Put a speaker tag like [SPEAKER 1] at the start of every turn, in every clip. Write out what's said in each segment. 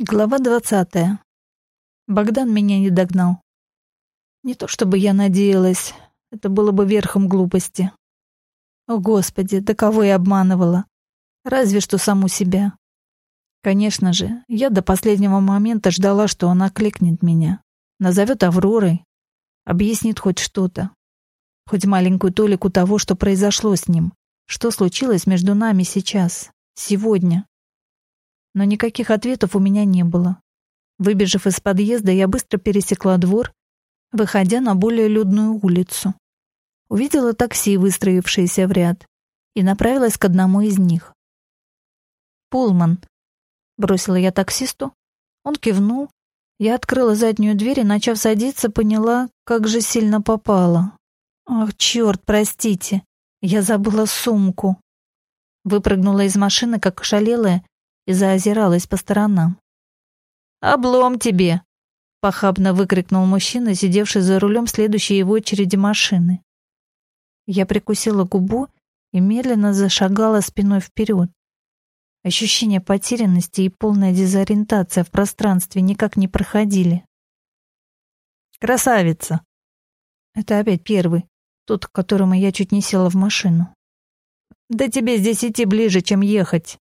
[SPEAKER 1] Глава двадцатая. Богдан меня не догнал. Не то чтобы я надеялась, это было бы верхом глупости. О, Господи, да кого я обманывала? Разве что саму себя. Конечно же, я до последнего момента ждала, что она кликнет меня, назовет Авророй, объяснит хоть что-то, хоть маленькую толику того, что произошло с ним, что случилось между нами сейчас, сегодня но никаких ответов у меня не было. Выбежав из подъезда, я быстро пересекла двор, выходя на более людную улицу. Увидела такси, выстроившееся в ряд, и направилась к одному из них. «Пулман», — бросила я таксисту. Он кивнул. Я открыла заднюю дверь и, начав садиться, поняла, как же сильно попала. «Ах, черт, простите, я забыла сумку». Выпрыгнула из машины, как шалелая, и заозиралась по сторонам. «Облом тебе!» — похабно выкрикнул мужчина, сидевший за рулем следующей его очереди машины. Я прикусила губу и медленно зашагала спиной вперед. Ощущение потерянности и полная дезориентация в пространстве никак не проходили. «Красавица!» Это опять первый, тот, к которому я чуть не села в машину. «Да тебе здесь идти ближе, чем ехать!»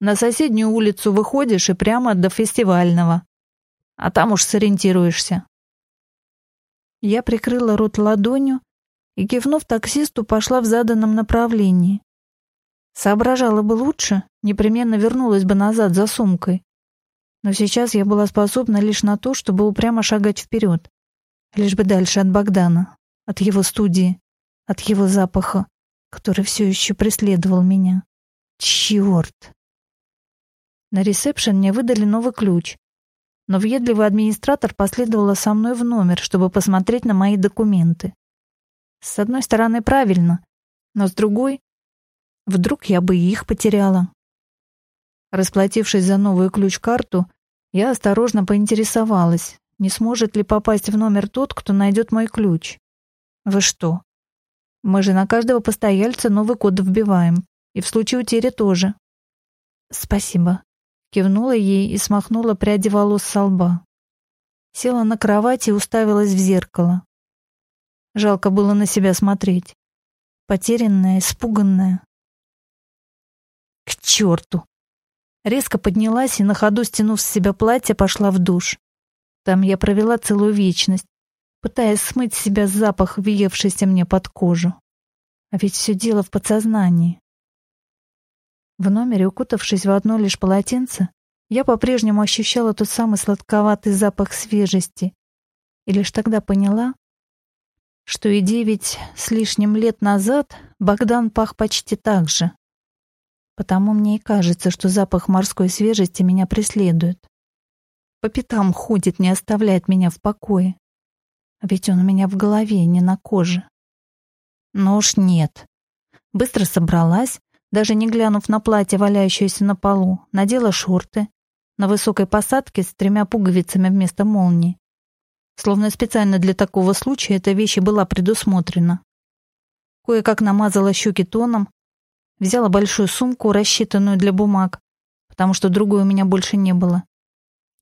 [SPEAKER 1] На соседнюю улицу выходишь и прямо до фестивального. А там уж сориентируешься. Я прикрыла рот ладонью и, кивнув таксисту, пошла в заданном направлении. Соображала бы лучше, непременно вернулась бы назад за сумкой. Но сейчас я была способна лишь на то, чтобы упрямо шагать вперед. Лишь бы дальше от Богдана, от его студии, от его запаха, который все еще преследовал меня. Черт! На ресепшн мне выдали новый ключ, но въедливый администратор последовала со мной в номер, чтобы посмотреть на мои документы. С одной стороны, правильно, но с другой, вдруг я бы их потеряла. Расплатившись за новую ключ-карту, я осторожно поинтересовалась, не сможет ли попасть в номер тот, кто найдет мой ключ. Вы что? Мы же на каждого постояльца новый код вбиваем, и в случае утери тоже. Спасибо. Кивнула ей и смахнула пряди волос со лба. Села на кровати и уставилась в зеркало. Жалко было на себя смотреть. Потерянная, испуганная. К черту! Резко поднялась и на ходу, стянув с себя платье, пошла в душ. Там я провела целую вечность, пытаясь смыть с себя запах, въевшийся мне под кожу. А ведь все дело в подсознании. В номере, укутавшись в одно лишь полотенце, я по-прежнему ощущала тот самый сладковатый запах свежести. И лишь тогда поняла, что и девять с лишним лет назад Богдан пах почти так же. Потому мне и кажется, что запах морской свежести меня преследует. По пятам ходит, не оставляет меня в покое. Ведь он у меня в голове, не на коже. Но уж нет. Быстро собралась, даже не глянув на платье, валяющееся на полу, надела шорты на высокой посадке с тремя пуговицами вместо молнии. Словно специально для такого случая эта вещь была предусмотрена. Кое-как намазала щеки тоном, взяла большую сумку, рассчитанную для бумаг, потому что другой у меня больше не было.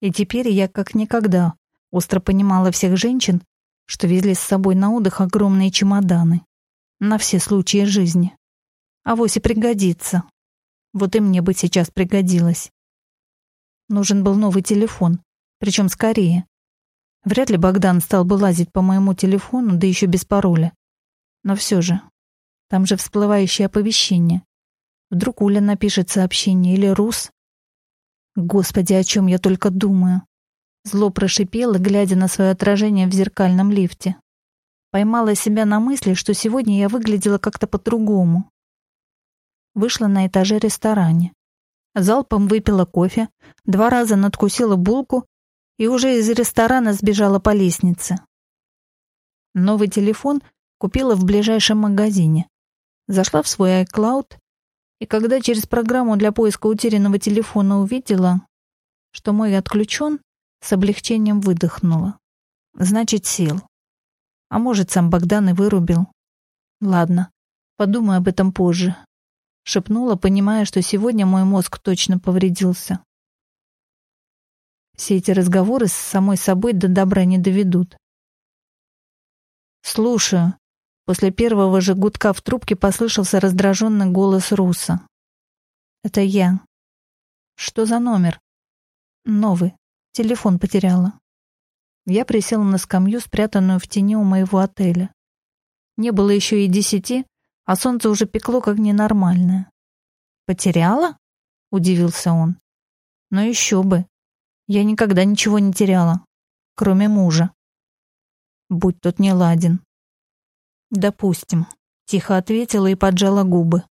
[SPEAKER 1] И теперь я как никогда остро понимала всех женщин, что везли с собой на отдых огромные чемоданы на все случаи жизни. А и пригодится. Вот и мне бы сейчас пригодилось. Нужен был новый телефон, причем скорее. Вряд ли Богдан стал бы лазить по моему телефону, да еще без пароля. Но все же, там же всплывающее оповещение. Вдруг Уля напишет сообщение или Рус. Господи, о чем я только думаю. Зло прошипело, глядя на свое отражение в зеркальном лифте. Поймала себя на мысли, что сегодня я выглядела как-то по-другому вышла на этаже ресторане. Залпом выпила кофе, два раза надкусила булку и уже из ресторана сбежала по лестнице. Новый телефон купила в ближайшем магазине. Зашла в свой iCloud, и когда через программу для поиска утерянного телефона увидела, что мой отключен, с облегчением выдохнула. Значит, сел. А может, сам Богдан и вырубил. Ладно, подумаю об этом позже шепнула, понимая, что сегодня мой мозг точно повредился. Все эти разговоры с самой собой до добра не доведут. «Слушаю». После первого же гудка в трубке послышался раздраженный голос Руса. «Это я». «Что за номер?» «Новый. Телефон потеряла». Я присела на скамью, спрятанную в тени у моего отеля. Не было еще и десяти, а солнце уже пекло как ненормальное. «Потеряла?» — удивился он. «Ну еще бы. Я никогда ничего не теряла, кроме мужа будь тот не ладен. Допустим, тихо ответила и поджала губы.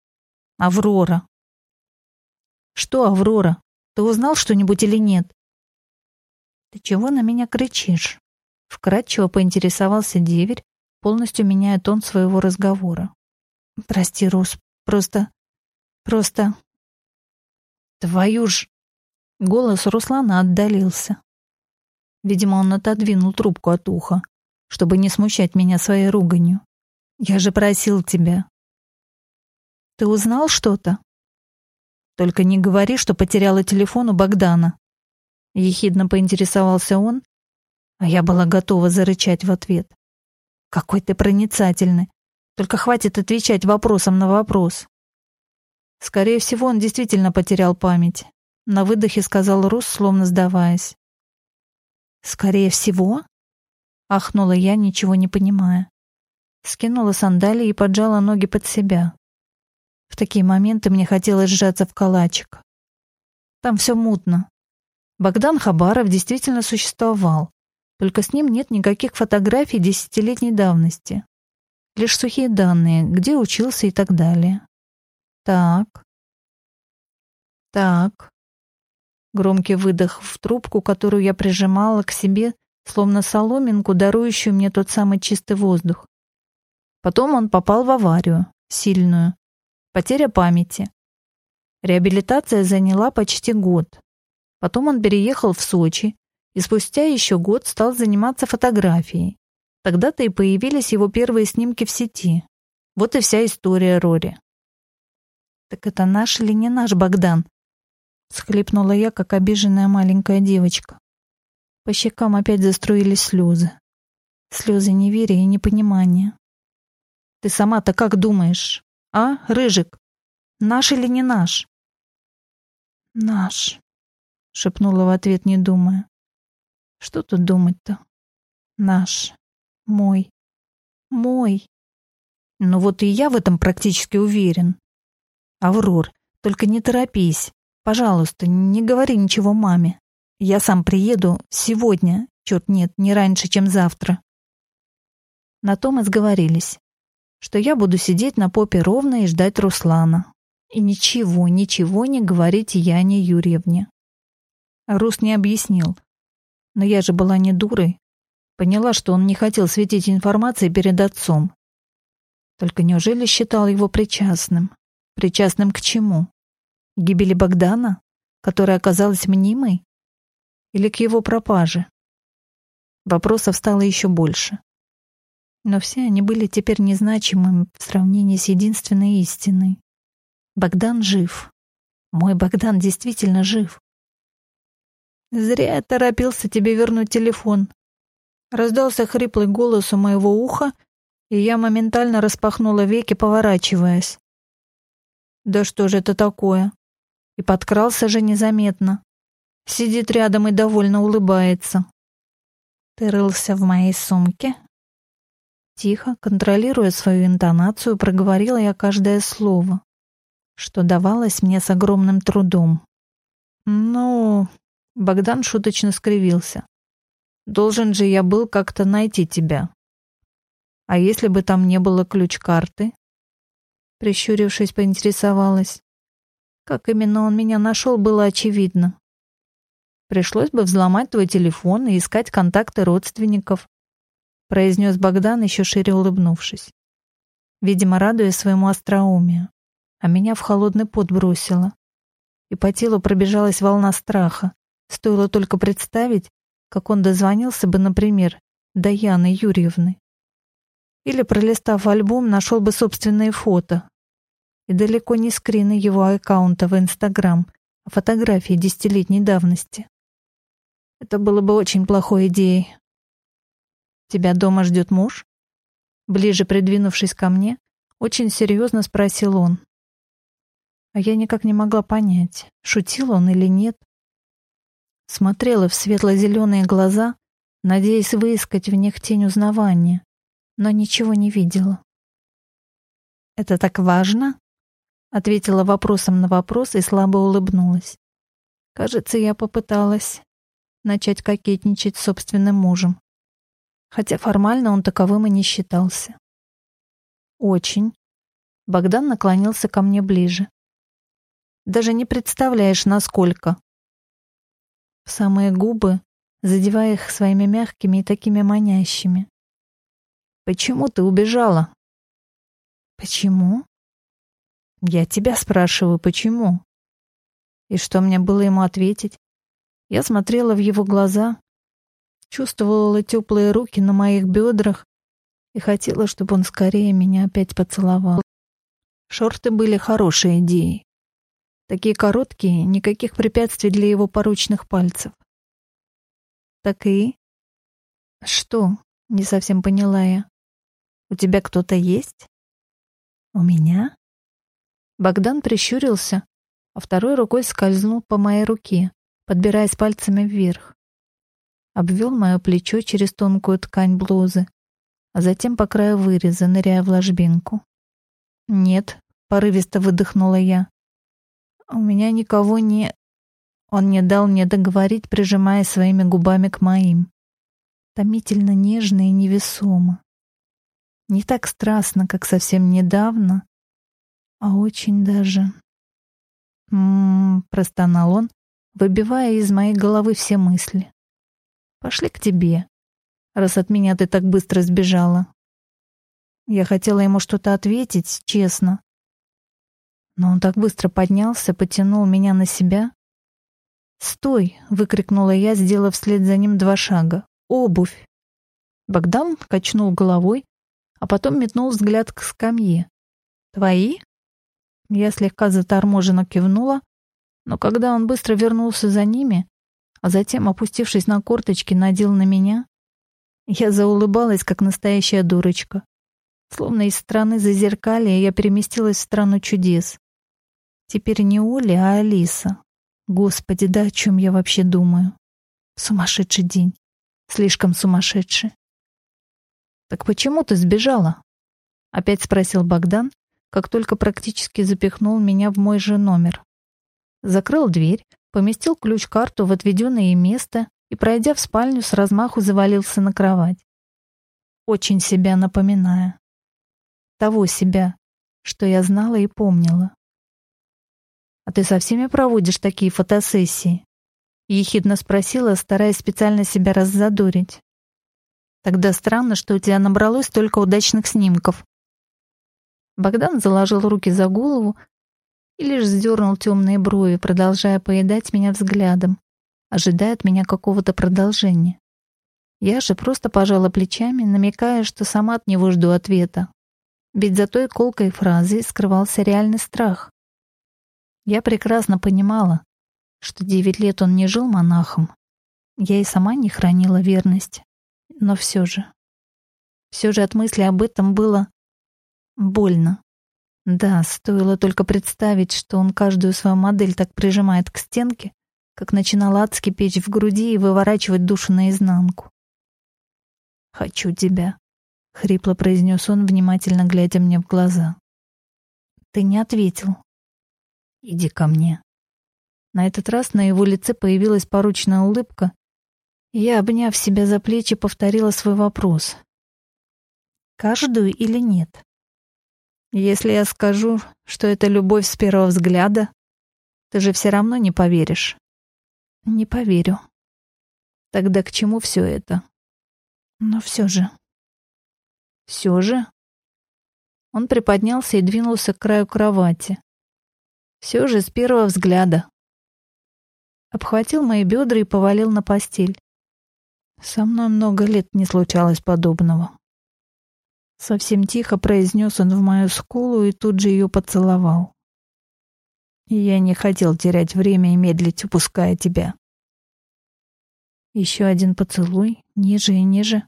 [SPEAKER 1] Аврора. Что, Аврора? Ты узнал что-нибудь или нет? Ты чего на меня кричишь? Вкратчиво поинтересовался деверь, полностью меняя тон своего разговора. Прости, Рус, просто... просто... Твою ж... Голос Руслана отдалился. Видимо, он отодвинул трубку от уха чтобы не смущать меня своей руганью. Я же просил тебя. Ты узнал что-то? Только не говори, что потеряла телефон у Богдана. Ехидно поинтересовался он, а я была готова зарычать в ответ. Какой ты проницательный. Только хватит отвечать вопросом на вопрос. Скорее всего, он действительно потерял память. На выдохе сказал Рус, словно сдаваясь. Скорее всего? Ахнула я, ничего не понимая. Скинула сандалии и поджала ноги под себя. В такие моменты мне хотелось сжаться в калачик. Там все мутно. Богдан Хабаров действительно существовал, только с ним нет никаких фотографий десятилетней давности. Лишь сухие данные, где учился и так далее. Так. Так. Громкий выдох в трубку, которую я прижимала к себе, словно соломинку, дарующую мне тот самый чистый воздух. Потом он попал в аварию, сильную. Потеря памяти. Реабилитация заняла почти год. Потом он переехал в Сочи и спустя еще год стал заниматься фотографией. Тогда-то и появились его первые снимки в сети. Вот и вся история Рори. «Так это наш или не наш Богдан?» — схлипнула я, как обиженная маленькая девочка. По щекам опять заструились слезы. Слезы неверия и непонимания. Ты сама-то как думаешь, а, Рыжик? Наш или не наш? Наш, шепнула в ответ, не думая. Что тут думать-то? Наш. Мой. Мой. Ну вот и я в этом практически уверен. Аврор, только не торопись. Пожалуйста, не говори ничего маме. Я сам приеду сегодня, черт нет, не раньше, чем завтра. На том и сговорились, что я буду сидеть на попе ровно и ждать Руслана. И ничего, ничего не говорить Яне Юрьевне. Рус не объяснил. Но я же была не дурой. Поняла, что он не хотел светить информацией перед отцом. Только неужели считал его причастным? Причастным к чему? К гибели Богдана, которая оказалась мнимой? или к его пропаже. Вопросов стало еще больше. Но все они были теперь незначимыми в сравнении с единственной истиной. Богдан жив. Мой Богдан действительно жив. Зря я торопился тебе вернуть телефон. Раздался хриплый голос у моего уха, и я моментально распахнула веки, поворачиваясь. Да что же это такое? И подкрался же незаметно. Сидит рядом и довольно улыбается. Ты рылся в моей сумке? Тихо, контролируя свою интонацию, проговорила я каждое слово, что давалось мне с огромным трудом. Ну, Богдан шуточно скривился. Должен же я был как-то найти тебя. А если бы там не было ключ-карты? Прищурившись, поинтересовалась. Как именно он меня нашел, было очевидно. Пришлось бы взломать твой телефон и искать контакты родственников, произнес Богдан, еще шире улыбнувшись. Видимо, радуясь своему остроумию. А меня в холодный пот бросило. И по телу пробежалась волна страха. Стоило только представить, как он дозвонился бы, например, до Яны Юрьевны. Или, пролистав альбом, нашел бы собственные фото. И далеко не скрины его аккаунта в Инстаграм, а фотографии десятилетней давности. Это было бы очень плохой идеей. Тебя дома ждет муж? Ближе придвинувшись ко мне, очень серьезно спросил он. А я никак не могла понять, шутил он или нет. Смотрела в светло-зеленые глаза, надеясь выискать в них тень узнавания, но ничего не видела. «Это так важно?» Ответила вопросом на вопрос и слабо улыбнулась. Кажется, я попыталась начать кокетничать с собственным мужем. Хотя формально он таковым и не считался. Очень. Богдан наклонился ко мне ближе. Даже не представляешь, насколько. В самые губы, задевая их своими мягкими и такими манящими. Почему ты убежала? Почему? Я тебя спрашиваю, почему? И что мне было ему ответить? Я смотрела в его глаза, чувствовала теплые руки на моих бедрах и хотела, чтобы он скорее меня опять поцеловал. Шорты были хорошей идеей. Такие короткие, никаких препятствий для его поручных пальцев. Так и... Что? Не совсем поняла я. У тебя кто-то есть? У меня? Богдан прищурился, а второй рукой скользнул по моей руке, подбираясь пальцами вверх. Обвел мое плечо через тонкую ткань блузы, а затем по краю выреза, ныряя в ложбинку. «Нет», — порывисто выдохнула я. «У меня никого не...» Он не дал мне договорить, прижимая своими губами к моим. Томительно нежно и невесомо. Не так страстно, как совсем недавно, а очень даже... «М-м-м», простонал он, выбивая из моей головы все мысли. «Пошли к тебе, раз от меня ты так быстро сбежала». Я хотела ему что-то ответить, честно. Но он так быстро поднялся, потянул меня на себя. «Стой!» — выкрикнула я, сделав вслед за ним два шага. «Обувь!» Богдан качнул головой, а потом метнул взгляд к скамье. «Твои?» Я слегка заторможенно кивнула, но когда он быстро вернулся за ними, а затем, опустившись на корточки, надел на меня, я заулыбалась, как настоящая дурочка. Словно из страны зазеркалья я переместилась в страну чудес. Теперь не Оля, а Алиса. Господи, да о чем я вообще думаю? Сумасшедший день. Слишком сумасшедший. «Так почему ты сбежала?» Опять спросил Богдан, как только практически запихнул меня в мой же номер. Закрыл дверь, поместил ключ-карту в отведенное место и, пройдя в спальню, с размаху завалился на кровать. Очень себя напоминая. Того себя, что я знала и помнила. «А ты со всеми проводишь такие фотосессии?» Ехидно спросила, стараясь специально себя раззадорить. «Тогда странно, что у тебя набралось столько удачных снимков», Богдан заложил руки за голову и лишь вздернул темные брови, продолжая поедать меня взглядом, ожидая от меня какого-то продолжения. Я же просто пожала плечами, намекая, что сама от него жду ответа. Ведь за той колкой фразой скрывался реальный страх. Я прекрасно понимала, что девять лет он не жил монахом. Я и сама не хранила верность. Но все же... Все же от мысли об этом было Больно. Да, стоило только представить, что он каждую свою модель так прижимает к стенке, как начинал адски печь в груди и выворачивать душу наизнанку. «Хочу тебя», — хрипло произнес он, внимательно глядя мне в глаза. «Ты не ответил. Иди ко мне». На этот раз на его лице появилась поручная улыбка, и я, обняв себя за плечи, повторила свой вопрос. «Каждую или нет?» Если я скажу, что это любовь с первого взгляда, ты же все равно не поверишь. Не поверю. Тогда к чему все это? Но все же. Все же? Он приподнялся и двинулся к краю кровати. Все же с первого взгляда. Обхватил мои бедра и повалил на постель. Со мной много лет не случалось подобного. Совсем тихо произнес он в мою скулу и тут же ее поцеловал. Я не хотел терять время и медлить, упуская тебя. Еще один поцелуй, ниже и ниже.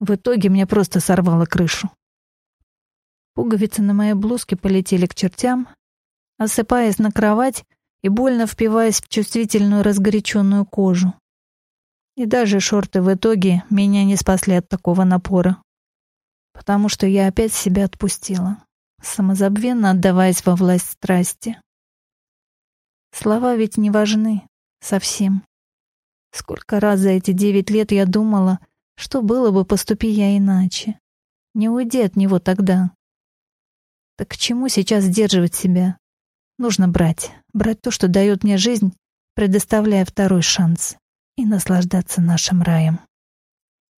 [SPEAKER 1] В итоге мне просто сорвало крышу. Пуговицы на моей блузке полетели к чертям, осыпаясь на кровать и больно впиваясь в чувствительную разгоряченную кожу. И даже шорты в итоге меня не спасли от такого напора, потому что я опять себя отпустила, самозабвенно отдаваясь во власть страсти. Слова ведь не важны совсем. Сколько раз за эти девять лет я думала, что было бы, поступи я иначе. Не уйди от него тогда. Так к чему сейчас сдерживать себя? Нужно брать. Брать то, что дает мне жизнь, предоставляя второй шанс. И наслаждаться нашим раем.